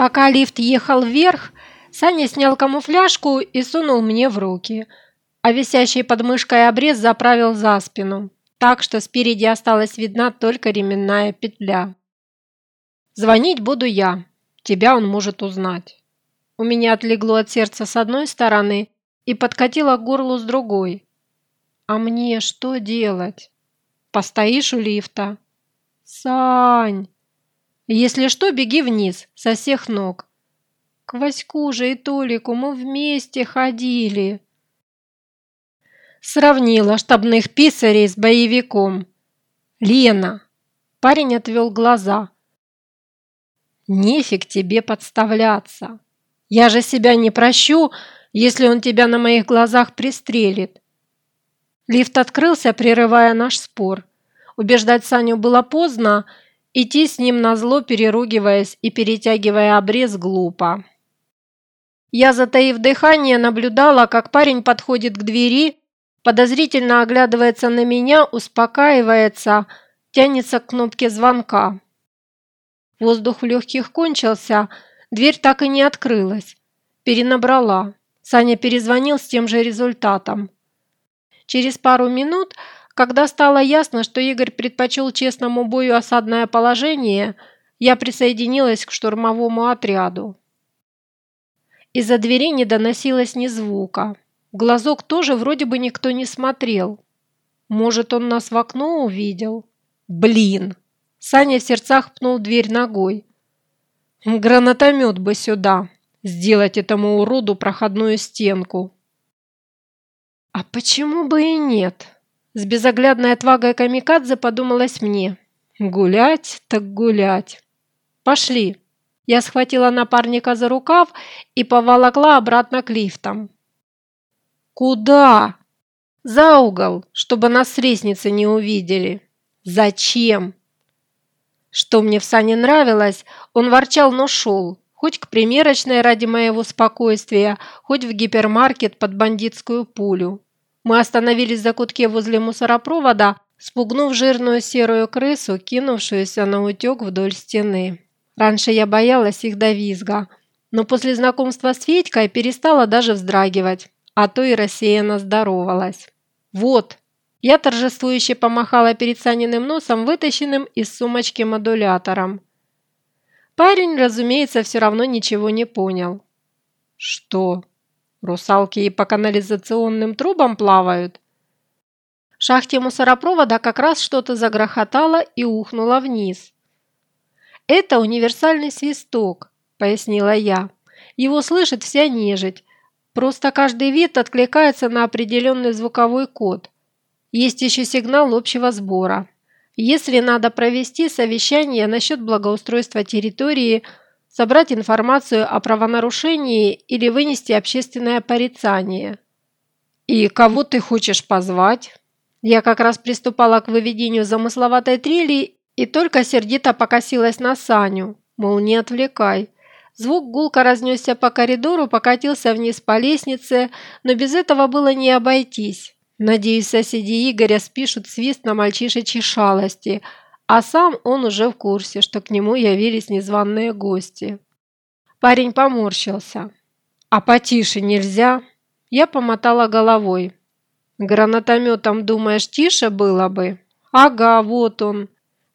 Пока лифт ехал вверх, Саня снял камуфляжку и сунул мне в руки, а висящий под мышкой обрез заправил за спину, так что спереди осталась видна только ременная петля. «Звонить буду я, тебя он может узнать». У меня отлегло от сердца с одной стороны и подкатило к горлу с другой. А мне что делать? Постоишь у лифта? Сань! Если что, беги вниз, со всех ног. К Ваську же и Толику мы вместе ходили. Сравнила штабных писарей с боевиком. Лена. Парень отвел глаза. Нефиг тебе подставляться. Я же себя не прощу, если он тебя на моих глазах пристрелит. Лифт открылся, прерывая наш спор. Убеждать Саню было поздно, идти с ним на зло, переругиваясь и перетягивая обрез, глупо. Я, затаив дыхание, наблюдала, как парень подходит к двери, подозрительно оглядывается на меня, успокаивается, тянется к кнопке звонка. Воздух в легких кончился, дверь так и не открылась. Перенабрала. Саня перезвонил с тем же результатом. Через пару минут, когда стало ясно, что Игорь предпочел честному бою осадное положение, я присоединилась к штурмовому отряду. Из-за двери не доносилось ни звука. Глазок тоже вроде бы никто не смотрел. Может, он нас в окно увидел? Блин! Саня в сердцах пнул дверь ногой. Гранатомет бы сюда. Сделать этому уроду проходную стенку. А почему бы и нет? С безоглядной отвагой камикадзе подумалось мне. Гулять так гулять. Пошли. Я схватила напарника за рукав и поволокла обратно к лифтам. «Куда?» «За угол, чтобы нас с лестницы не увидели». «Зачем?» Что мне в Сане нравилось, он ворчал, но шел. Хоть к примерочной ради моего спокойствия, хоть в гипермаркет под бандитскую пулю. Мы остановились за кутке возле мусоропровода, спугнув жирную серую крысу, кинувшуюся на утек вдоль стены. Раньше я боялась их до визга, но после знакомства с Федькой перестала даже вздрагивать, а то и рассеянно здоровалась. «Вот!» Я торжествующе помахала перед Саниным носом, вытащенным из сумочки модулятором. Парень, разумеется, все равно ничего не понял. «Что? Русалки и по канализационным трубам плавают?» В шахте мусоропровода как раз что-то загрохотало и ухнуло вниз. «Это универсальный свисток», – пояснила я. «Его слышит вся нежить. Просто каждый вид откликается на определенный звуковой код. Есть еще сигнал общего сбора. Если надо провести совещание насчет благоустройства территории, собрать информацию о правонарушении или вынести общественное порицание». «И кого ты хочешь позвать?» Я как раз приступала к выведению замысловатой трели и только сердито покосилась на Саню, мол, не отвлекай. Звук гулко разнесся по коридору, покатился вниз по лестнице, но без этого было не обойтись. Надеюсь, соседи Игоря спишут свист на мальчишечьи шалости, а сам он уже в курсе, что к нему явились незваные гости. Парень поморщился. «А потише нельзя?» Я помотала головой. «Гранатометом, думаешь, тише было бы?» «Ага, вот он».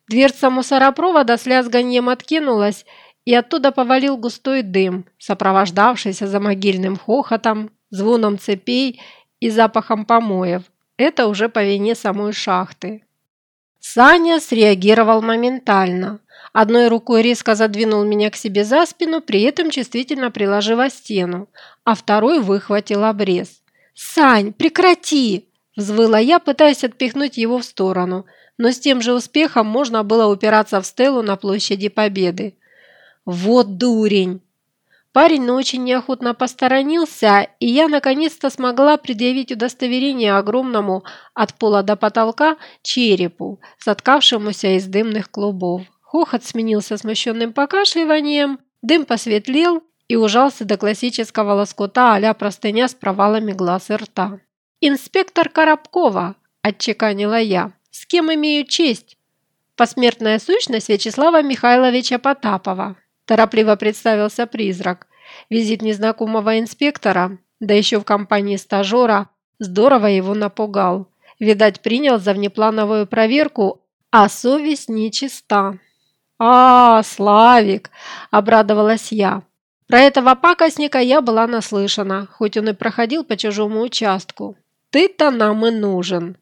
Дверца мусоропровода с лязганьем откинулась, и оттуда повалил густой дым, сопровождавшийся за могильным хохотом, звоном цепей и запахом помоев. Это уже по вине самой шахты. Саня среагировал моментально. Одной рукой резко задвинул меня к себе за спину, при этом чувствительно приложив о стену, а второй выхватил обрез. «Сань, прекрати!» – взвыла я, пытаясь отпихнуть его в сторону – но с тем же успехом можно было упираться в стелу на площади Победы. Вот дурень! Парень, но очень неохотно посторонился, и я наконец-то смогла предъявить удостоверение огромному от пола до потолка черепу, соткавшемуся из дымных клубов. Хохот сменился смущенным покашливанием, дым посветлел и ужался до классического лоскута а простыня с провалами глаз и рта. «Инспектор Коробкова!» – отчеканила я. С кем имею честь? Посмертная сущность Вячеслава Михайловича Потапова. Торопливо представился призрак. Визит незнакомого инспектора, да еще в компании стажера, здорово его напугал. Видать, принял за внеплановую проверку, а совесть нечиста. «А, Славик!» – обрадовалась я. Про этого пакостника я была наслышана, хоть он и проходил по чужому участку. «Ты-то нам и нужен».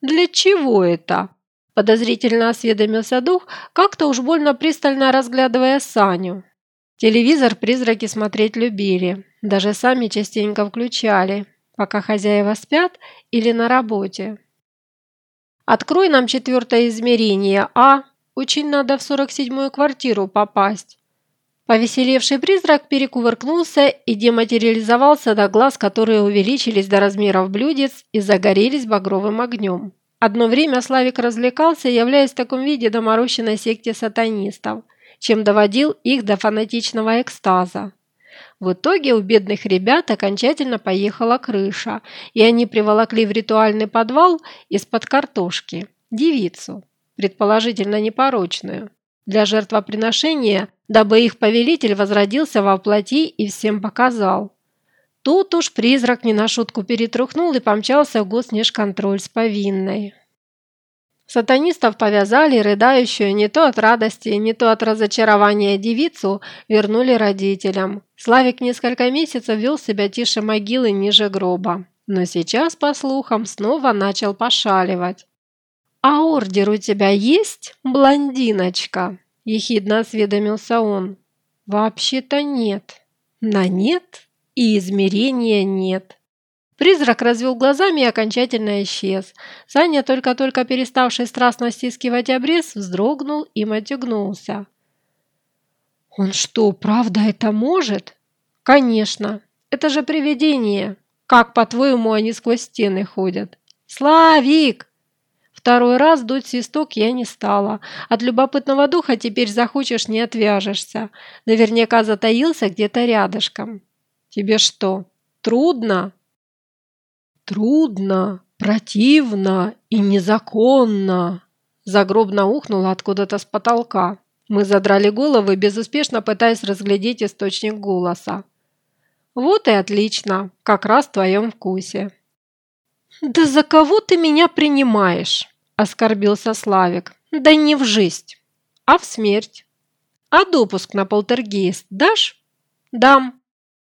«Для чего это?» – подозрительно осведомился дух, как-то уж больно пристально разглядывая Саню. Телевизор призраки смотреть любили, даже сами частенько включали, пока хозяева спят или на работе. «Открой нам четвертое измерение, а? Очень надо в сорок седьмую квартиру попасть». Повеселевший призрак перекувыркнулся и дематериализовался до глаз, которые увеличились до размеров блюдец и загорелись багровым огнем. Одно время Славик развлекался, являясь в таком виде доморощенной секте сатанистов, чем доводил их до фанатичного экстаза. В итоге у бедных ребят окончательно поехала крыша, и они приволокли в ритуальный подвал из-под картошки девицу, предположительно непорочную для жертвоприношения, дабы их повелитель возродился во плоти и всем показал. Тут уж призрак не на шутку перетрухнул и помчался в госнежконтроль с повинной. Сатанистов повязали, рыдающую не то от радости, не то от разочарования девицу вернули родителям. Славик несколько месяцев вел себя тише могилы ниже гроба. Но сейчас, по слухам, снова начал пошаливать. «А ордер у тебя есть, блондиночка?» – ехидно осведомился он. «Вообще-то нет. На нет и измерения нет». Призрак развел глазами и окончательно исчез. Саня, только-только переставший страстно стискивать обрез, вздрогнул и матюгнулся. «Он что, правда это может?» «Конечно. Это же привидение. Как, по-твоему, они сквозь стены ходят?» «Славик!» Второй раз дуть свисток я не стала. От любопытного духа теперь захочешь, не отвяжешься. Наверняка затаился где-то рядышком. Тебе что, трудно? Трудно, противно и незаконно. Загробно ухнуло откуда-то с потолка. Мы задрали головы, безуспешно пытаясь разглядеть источник голоса. «Вот и отлично, как раз в твоем вкусе». «Да за кого ты меня принимаешь?» – оскорбился Славик. «Да не в жизнь, а в смерть. А допуск на полтергейст дашь?» «Дам».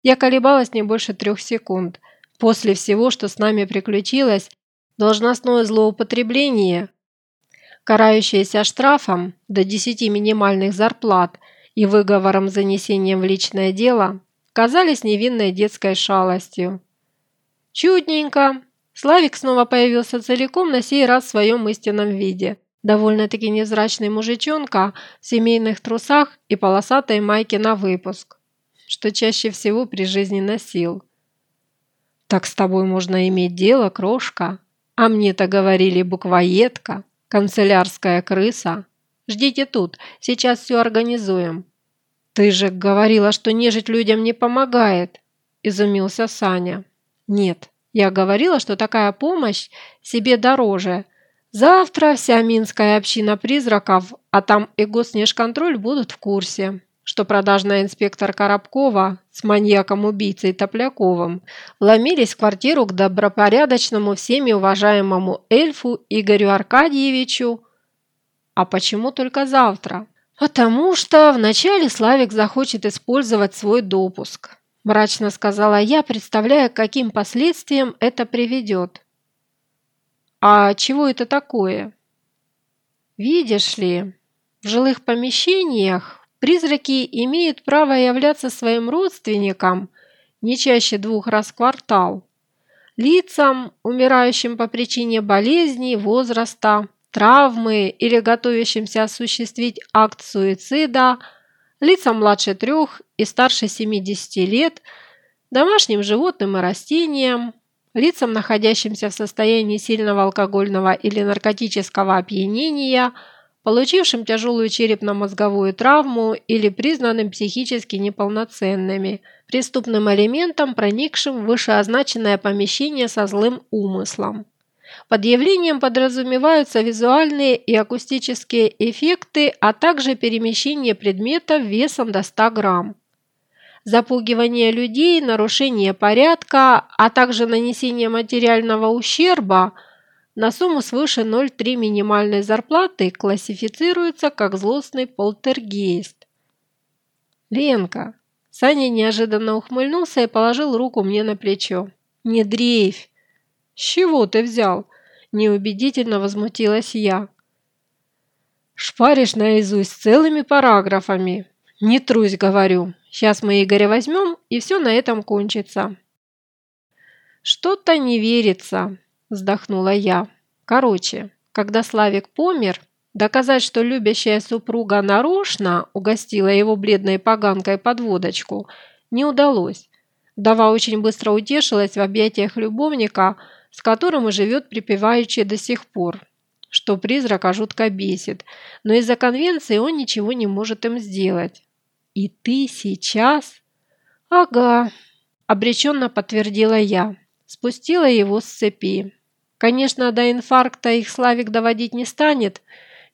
Я колебалась не больше трех секунд. После всего, что с нами приключилось, должностное злоупотребление, карающееся штрафом до 10 минимальных зарплат и выговором занесением в личное дело, казались невинной детской шалостью. «Чудненько!» Славик снова появился целиком, на сей раз в своем истинном виде. Довольно-таки невзрачный мужичонка в семейных трусах и полосатой майке на выпуск, что чаще всего при жизни носил. «Так с тобой можно иметь дело, крошка. А мне-то говорили буквоедка, канцелярская крыса. Ждите тут, сейчас все организуем». «Ты же говорила, что нежить людям не помогает», – изумился Саня. «Нет, я говорила, что такая помощь себе дороже. Завтра вся минская община призраков, а там и госнежконтроль будут в курсе, что продажная инспектор Коробкова с маньяком-убийцей Топляковым вломились в квартиру к добропорядочному всеми уважаемому эльфу Игорю Аркадьевичу. А почему только завтра? Потому что вначале Славик захочет использовать свой допуск. – мрачно сказала я, представляя, каким последствиям это приведет. «А чего это такое?» «Видишь ли, в жилых помещениях призраки имеют право являться своим родственникам не чаще двух раз в квартал, лицам, умирающим по причине болезни, возраста, травмы или готовящимся осуществить акт суицида – лицам младше трех и старше 70 лет, домашним животным и растениям, лицам, находящимся в состоянии сильного алкогольного или наркотического опьянения, получившим тяжелую черепно-мозговую травму или признанным психически неполноценными, преступным элементом, проникшим в вышеозначенное помещение со злым умыслом. Под явлением подразумеваются визуальные и акустические эффекты, а также перемещение предметов весом до 100 грамм. Запугивание людей, нарушение порядка, а также нанесение материального ущерба на сумму свыше 0,3 минимальной зарплаты классифицируется как злостный полтергейст. Ленка. Саня неожиданно ухмыльнулся и положил руку мне на плечо. «Не дрейфь!» «С чего ты взял?» Неубедительно возмутилась я. «Шпаришь наизусть целыми параграфами. Не трусь, говорю. Сейчас мы Игоря возьмем, и все на этом кончится». «Что-то не верится», – вздохнула я. «Короче, когда Славик помер, доказать, что любящая супруга нарочно угостила его бледной поганкой под водочку, не удалось. Дава очень быстро утешилась в объятиях любовника – с которым и живет припеваючи до сих пор, что призрака жутко бесит, но из-за конвенции он ничего не может им сделать. «И ты сейчас?» «Ага», – обреченно подтвердила я, спустила его с цепи. Конечно, до инфаркта их Славик доводить не станет,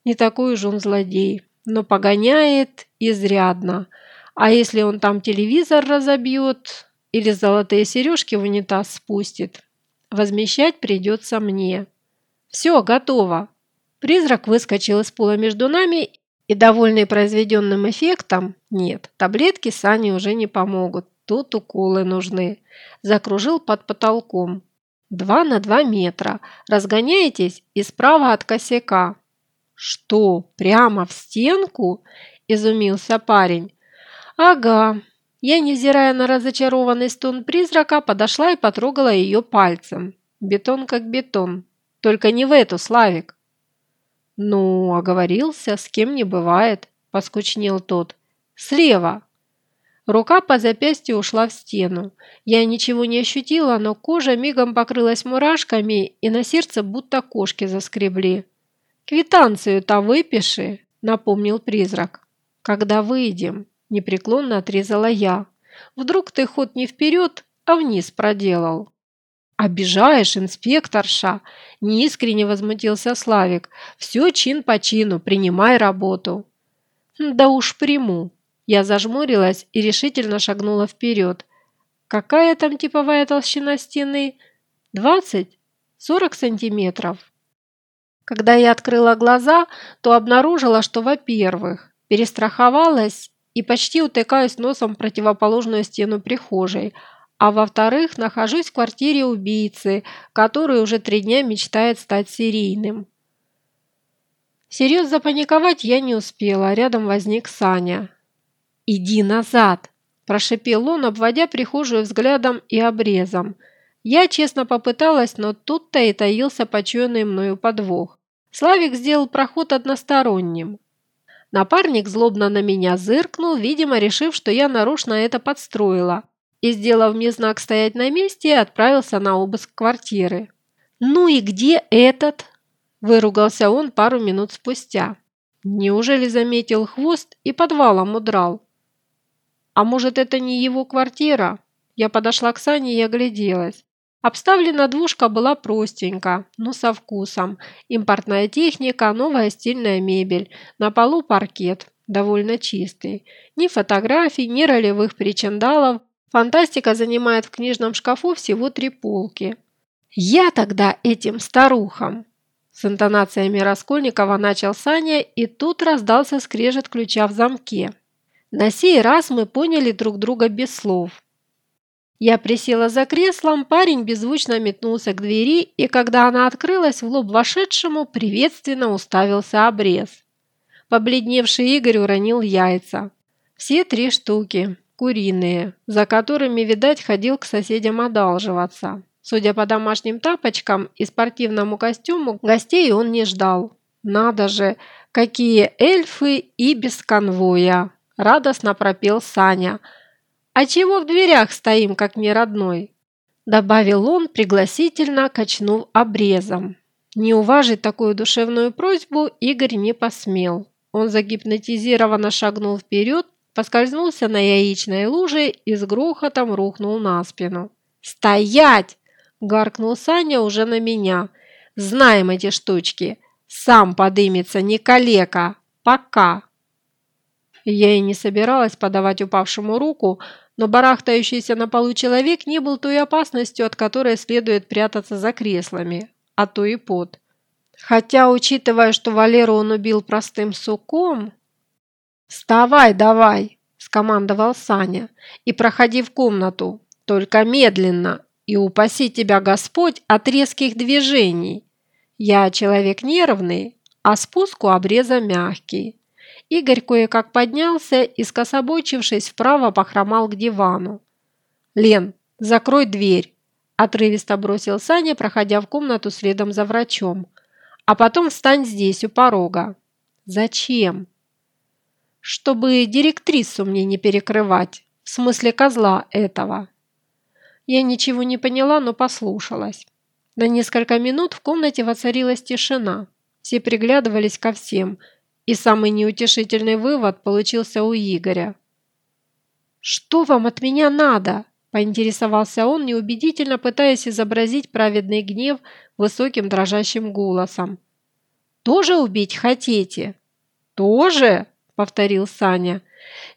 не такой уж он злодей, но погоняет изрядно. А если он там телевизор разобьет или золотые сережки в унитаз спустит, Возмещать придется мне. Все, готово. Призрак выскочил из пола между нами и, довольный произведенным эффектом, нет, таблетки Сане уже не помогут, тут уколы нужны, закружил под потолком. Два на два метра. Разгоняетесь и справа от косяка. Что, прямо в стенку? Изумился парень. Ага, я, невзирая на разочарованный стон призрака, подошла и потрогала ее пальцем. Бетон как бетон. Только не в эту, Славик. «Ну, оговорился, с кем не бывает», – поскучнел тот. «Слева». Рука по запястью ушла в стену. Я ничего не ощутила, но кожа мигом покрылась мурашками, и на сердце будто кошки заскребли. «Квитанцию-то выпиши», – напомнил призрак. «Когда выйдем?» Непреклонно отрезала я. Вдруг ты ход не вперед, а вниз проделал. «Обижаешь, инспекторша!» – неискренне возмутился Славик. «Все чин по чину, принимай работу». «Да уж приму». Я зажмурилась и решительно шагнула вперед. «Какая там типовая толщина стены? Двадцать? Сорок сантиметров?» Когда я открыла глаза, то обнаружила, что, во-первых, перестраховалась и почти утыкаюсь носом в противоположную стену прихожей, а во-вторых, нахожусь в квартире убийцы, который уже три дня мечтает стать серийным. Серьезно запаниковать я не успела, рядом возник Саня. «Иди назад!» – прошипел он, обводя прихожую взглядом и обрезом. Я честно попыталась, но тут-то и таился почуянный мною подвох. Славик сделал проход односторонним. Напарник злобно на меня зыркнул, видимо, решив, что я нарочно это подстроила, и, сделав мне знак стоять на месте, отправился на обыск квартиры. «Ну и где этот?» – выругался он пару минут спустя. Неужели заметил хвост и подвалом удрал? А может, это не его квартира? Я подошла к Сане и огляделась. Обставлена двушка была простенько, но со вкусом. Импортная техника, новая стильная мебель. На полу паркет, довольно чистый. Ни фотографий, ни ролевых причиндалов. Фантастика занимает в книжном шкафу всего три полки. «Я тогда этим старухам!» С интонациями Раскольникова начал Саня, и тут раздался скрежет ключа в замке. На сей раз мы поняли друг друга без слов. Я присела за креслом, парень беззвучно метнулся к двери, и когда она открылась, в лоб вошедшему приветственно уставился обрез. Побледневший Игорь уронил яйца. Все три штуки, куриные, за которыми, видать, ходил к соседям одалживаться. Судя по домашним тапочкам и спортивному костюму, гостей он не ждал. Надо же, какие эльфы и без конвоя! Радостно пропел Саня – «А чего в дверях стоим, как не родной?» Добавил он, пригласительно качнув обрезом. Не уважить такую душевную просьбу Игорь не посмел. Он загипнотизированно шагнул вперед, поскользнулся на яичной луже и с грохотом рухнул на спину. «Стоять!» – гаркнул Саня уже на меня. Знаем эти штучки. Сам подымется, не калека. Пока. Я и не собиралась подавать упавшему руку, но барахтающийся на полу человек не был той опасностью, от которой следует прятаться за креслами, а то и под. Хотя, учитывая, что Валеру он убил простым суком... «Вставай давай!» – скомандовал Саня. «И проходи в комнату, только медленно, и упаси тебя Господь от резких движений. Я человек нервный, а спуск у обреза мягкий». Игорь кое-как поднялся и, скособочившись вправо, похромал к дивану. «Лен, закрой дверь!» – отрывисто бросил Саня, проходя в комнату следом за врачом. «А потом встань здесь, у порога». «Зачем?» «Чтобы директрису мне не перекрывать, в смысле козла этого». Я ничего не поняла, но послушалась. На несколько минут в комнате воцарилась тишина. Все приглядывались ко всем – и самый неутешительный вывод получился у Игоря. «Что вам от меня надо?» – поинтересовался он, неубедительно пытаясь изобразить праведный гнев высоким дрожащим голосом. «Тоже убить хотите?» «Тоже?» – повторил Саня.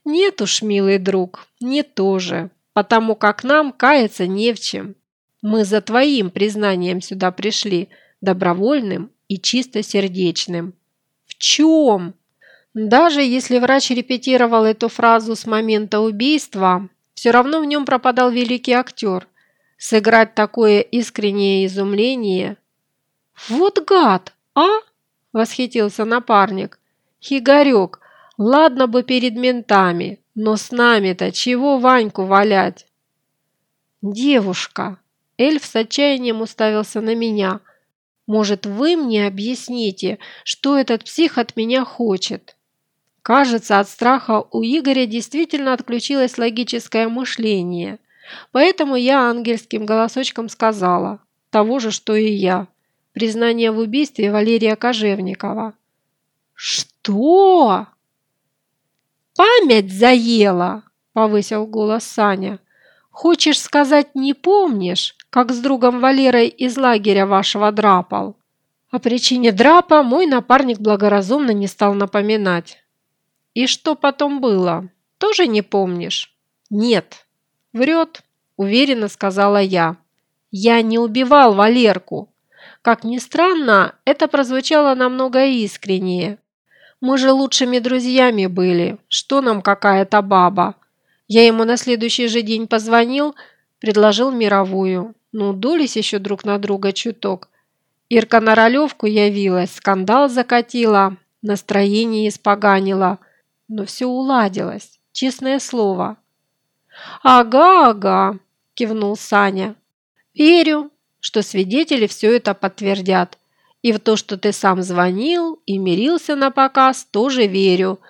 «Нет уж, милый друг, не тоже, потому как нам каяться не в чем. Мы за твоим признанием сюда пришли, добровольным и чистосердечным чем? Даже если врач репетировал эту фразу с момента убийства, все равно в нем пропадал великий актер. Сыграть такое искреннее изумление. «Вот гад, а?» – восхитился напарник. «Хигарек, ладно бы перед ментами, но с нами-то чего Ваньку валять?» «Девушка!» Эльф с отчаянием уставился на меня – может, вы мне объясните, что этот псих от меня хочет?» Кажется, от страха у Игоря действительно отключилось логическое мышление. Поэтому я ангельским голосочком сказала того же, что и я. Признание в убийстве Валерия Кожевникова. «Что?» «Память заела!» – повысил голос Саня. «Хочешь сказать, не помнишь? Как с другом Валерой из лагеря вашего драпал. О причине драпа мой напарник благоразумно не стал напоминать. И что потом было, тоже не помнишь? Нет. Врет, уверенно сказала я. Я не убивал Валерку. Как ни странно, это прозвучало намного искреннее. Мы же лучшими друзьями были. Что нам какая-то баба? Я ему на следующий же день позвонил, предложил мировую. Ну, дулись еще друг на друга чуток. Ирка на ролевку явилась, скандал закатила, настроение испоганила. Но все уладилось, честное слово. «Ага, ага», – кивнул Саня. «Верю, что свидетели все это подтвердят. И в то, что ты сам звонил и мирился на показ, тоже верю.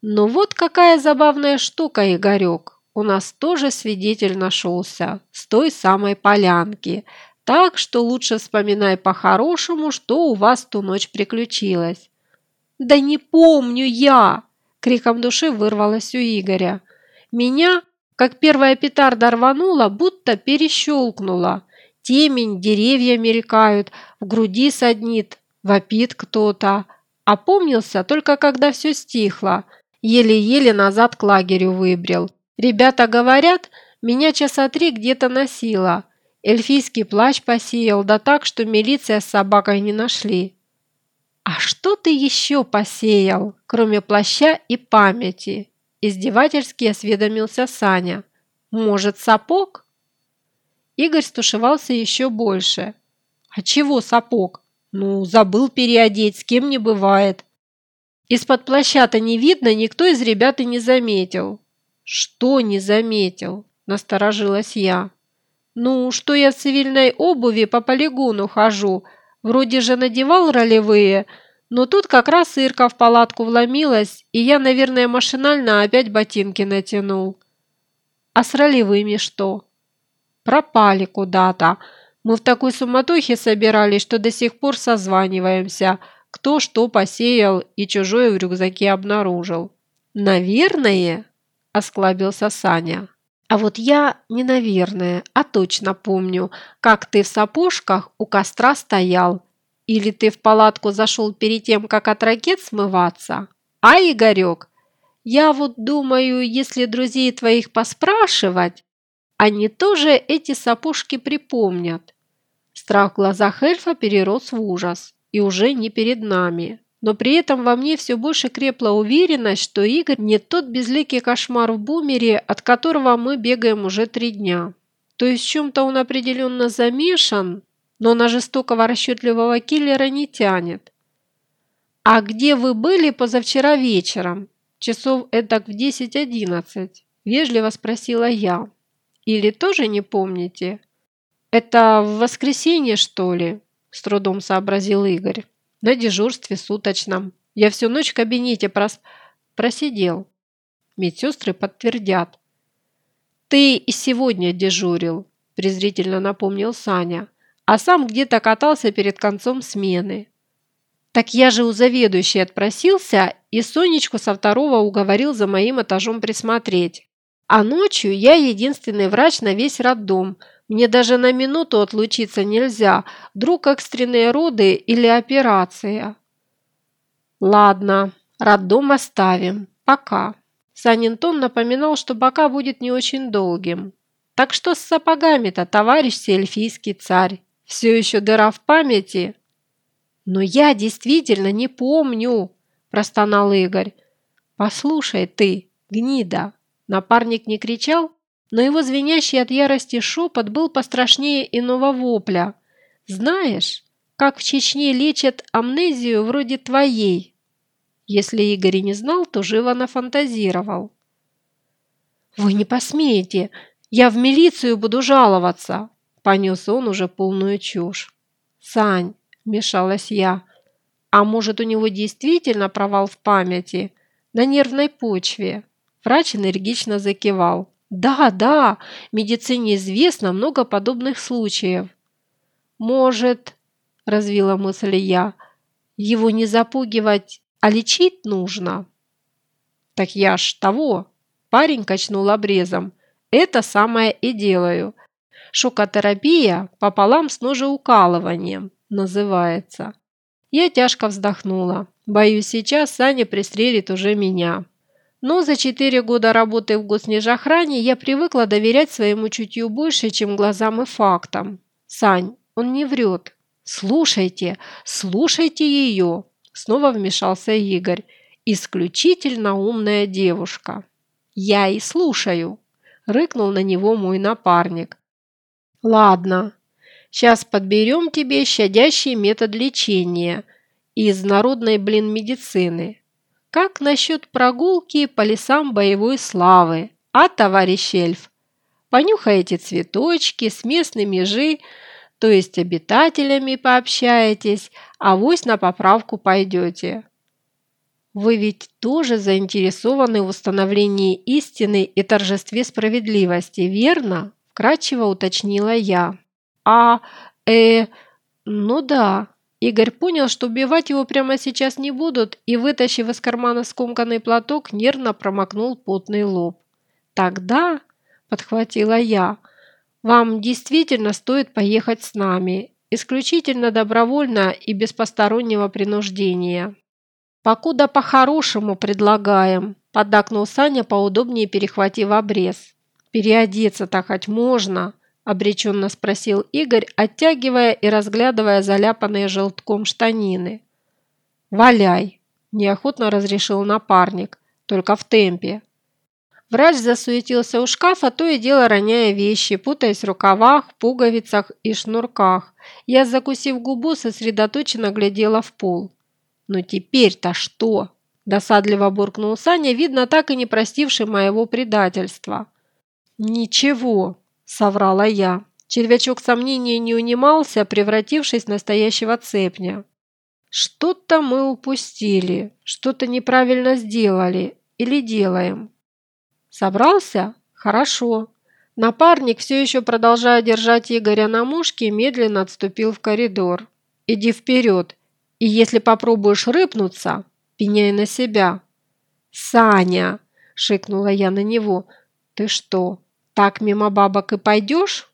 Но вот какая забавная штука, Игорек. У нас тоже свидетель нашелся с той самой полянки, так что лучше вспоминай по-хорошему, что у вас ту ночь приключилось». «Да не помню я!» – криком души вырвалось у Игоря. «Меня, как первая петарда рванула, будто перещелкнула. Темень, деревья мелькают, в груди саднит, вопит кто-то. Опомнился только когда все стихло, еле-еле назад к лагерю выбрел. Ребята говорят, меня часа три где-то носило. Эльфийский плащ посеял, да так, что милиция с собакой не нашли. «А что ты еще посеял, кроме плаща и памяти?» Издевательски осведомился Саня. «Может, сапог?» Игорь стушевался еще больше. «А чего сапог? Ну, забыл переодеть, с кем не бывает». Из-под плаща-то не видно, никто из ребят и не заметил. «Что не заметил?» – насторожилась я. «Ну, что я в цивильной обуви по полигону хожу. Вроде же надевал ролевые, но тут как раз Ирка в палатку вломилась, и я, наверное, машинально опять ботинки натянул. А с ролевыми что? Пропали куда-то. Мы в такой суматохе собирались, что до сих пор созваниваемся, кто что посеял и чужое в рюкзаке обнаружил. Наверное, – осклабился Саня. «А вот я не наверное, а точно помню, как ты в сапожках у костра стоял. Или ты в палатку зашел перед тем, как от ракет смываться? А, Игорек, я вот думаю, если друзей твоих поспрашивать, они тоже эти сапожки припомнят. Страх в глазах эльфа перерос в ужас, и уже не перед нами. Но при этом во мне все больше крепла уверенность, что Игорь не тот безликий кошмар в бумере, от которого мы бегаем уже три дня. То есть в чем-то он определенно замешан, но на жестокого расчетливого киллера не тянет. «А где вы были позавчера вечером?» Часов эдак в 10-11, вежливо спросила я. «Или тоже не помните?» «Это в воскресенье, что ли?» С трудом сообразил Игорь. «На дежурстве суточном. Я всю ночь в кабинете прос... просидел». Медсестры подтвердят. «Ты и сегодня дежурил», – презрительно напомнил Саня, а сам где-то катался перед концом смены. «Так я же у заведующей отпросился и Сонечку со второго уговорил за моим этажом присмотреть. А ночью я единственный врач на весь роддом. Мне даже на минуту отлучиться нельзя. Вдруг экстренные роды или операция». «Ладно, роддом оставим. Пока». Санин тон напоминал, что пока будет не очень долгим. Так что с сапогами-то, товарищ сельфийский царь? Все еще дыра в памяти? Но я действительно не помню, простонал Игорь. Послушай ты, гнида. Напарник не кричал, но его звенящий от ярости шепот был пострашнее иного вопля. Знаешь, как в Чечне лечат амнезию вроде твоей, если Игорь не знал, то живо нафантазировал. «Вы не посмеете! Я в милицию буду жаловаться!» Понес он уже полную чушь. «Сань!» – вмешалась я. «А может, у него действительно провал в памяти? На нервной почве?» Врач энергично закивал. «Да, да, медицине известно много подобных случаев». «Может, – развила мысль я, – его не запугивать а лечить нужно. Так я ж того. Парень качнул обрезом. Это самое и делаю. Шокотерапия пополам с ножеукалыванием называется. Я тяжко вздохнула. Боюсь, сейчас Саня пристрелит уже меня. Но за четыре года работы в госнежохране я привыкла доверять своему чутью больше, чем глазам и фактам. Сань, он не врет. Слушайте, слушайте ее. Снова вмешался Игорь. «Исключительно умная девушка». «Я и слушаю», – рыкнул на него мой напарник. «Ладно, сейчас подберем тебе щадящий метод лечения из народной, блин, медицины. Как насчет прогулки по лесам боевой славы, а, товарищ эльф? Понюхаете цветочки, с местными жи, то есть обитателями пообщаетесь, а вось на поправку пойдете. Вы ведь тоже заинтересованы в установлении истины и торжестве справедливости, верно? Вкратчиво уточнила я. А, э, ну да. Игорь понял, что убивать его прямо сейчас не будут и, вытащив из кармана скомканный платок, нервно промокнул потный лоб. «Тогда», – подхватила я, – вам действительно стоит поехать с нами, исключительно добровольно и без постороннего принуждения. Покуда по-хорошему предлагаем, поддакнул Саня, поудобнее перехватив обрез. Переодеться-то хоть можно? Обреченно спросил Игорь, оттягивая и разглядывая заляпанные желтком штанины. «Валяй!» – неохотно разрешил напарник, только в темпе. Врач засуетился у шкафа, то и дело роняя вещи, путаясь в рукавах, пуговицах и шнурках. Я, закусив губу, сосредоточенно глядела в пол. «Ну теперь-то что?» – досадливо буркнул Саня, видно, так и не простивший моего предательства. «Ничего», – соврала я. Червячок сомнения не унимался, превратившись в настоящего цепня. «Что-то мы упустили, что-то неправильно сделали или делаем». Собрался? Хорошо. Напарник, все еще продолжая держать Игоря на мушке, медленно отступил в коридор. Иди вперед. И если попробуешь рыпнуться, пеняй на себя. «Саня!» – шикнула я на него. «Ты что, так мимо бабок и пойдешь?»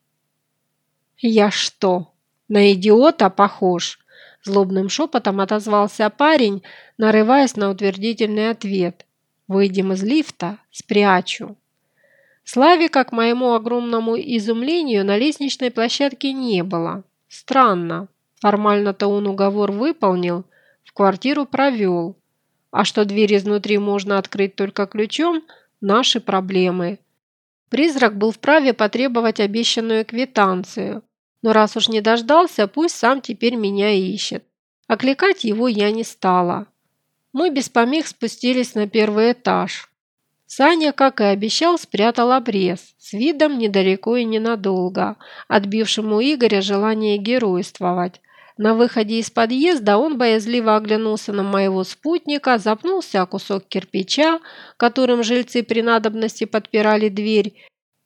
«Я что, на идиота похож?» Злобным шепотом отозвался парень, нарываясь на утвердительный ответ. «Выйдем из лифта, спрячу». Славика, к моему огромному изумлению, на лестничной площадке не было. Странно. Формально-то он уговор выполнил, в квартиру провел. А что дверь изнутри можно открыть только ключом – наши проблемы. Призрак был вправе потребовать обещанную квитанцию. Но раз уж не дождался, пусть сам теперь меня ищет. Окликать его я не стала. Мы без помех спустились на первый этаж. Саня, как и обещал, спрятал обрез, с видом недалеко и ненадолго, отбившему Игоря желание геройствовать. На выходе из подъезда он боязливо оглянулся на моего спутника, запнулся о кусок кирпича, которым жильцы при надобности подпирали дверь,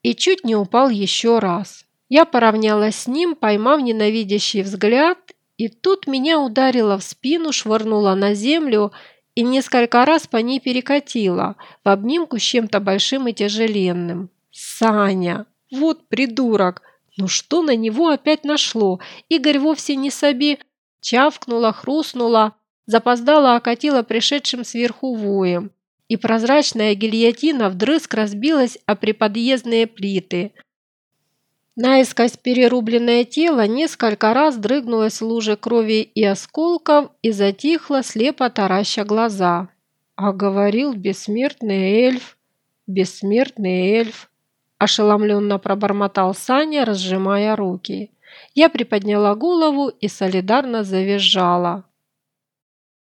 и чуть не упал еще раз. Я поравнялась с ним, поймав ненавидящий взгляд, и тут меня ударило в спину, швырнуло на землю и несколько раз по ней перекатило в обнимку с чем-то большим и тяжеленным. «Саня! Вот придурок! Ну что на него опять нашло? Игорь вовсе не соби...» Чавкнула, хрустнула, запоздала окатила пришедшим сверху воем, и прозрачная гильотина вдрызг разбилась о приподъездные плиты – Наискось перерубленное тело несколько раз дрыгнулось в луже крови и осколков и затихло, слепо тараща глаза. А говорил бессмертный эльф, бессмертный эльф, ошеломленно пробормотал Саня, разжимая руки. Я приподняла голову и солидарно завизжала.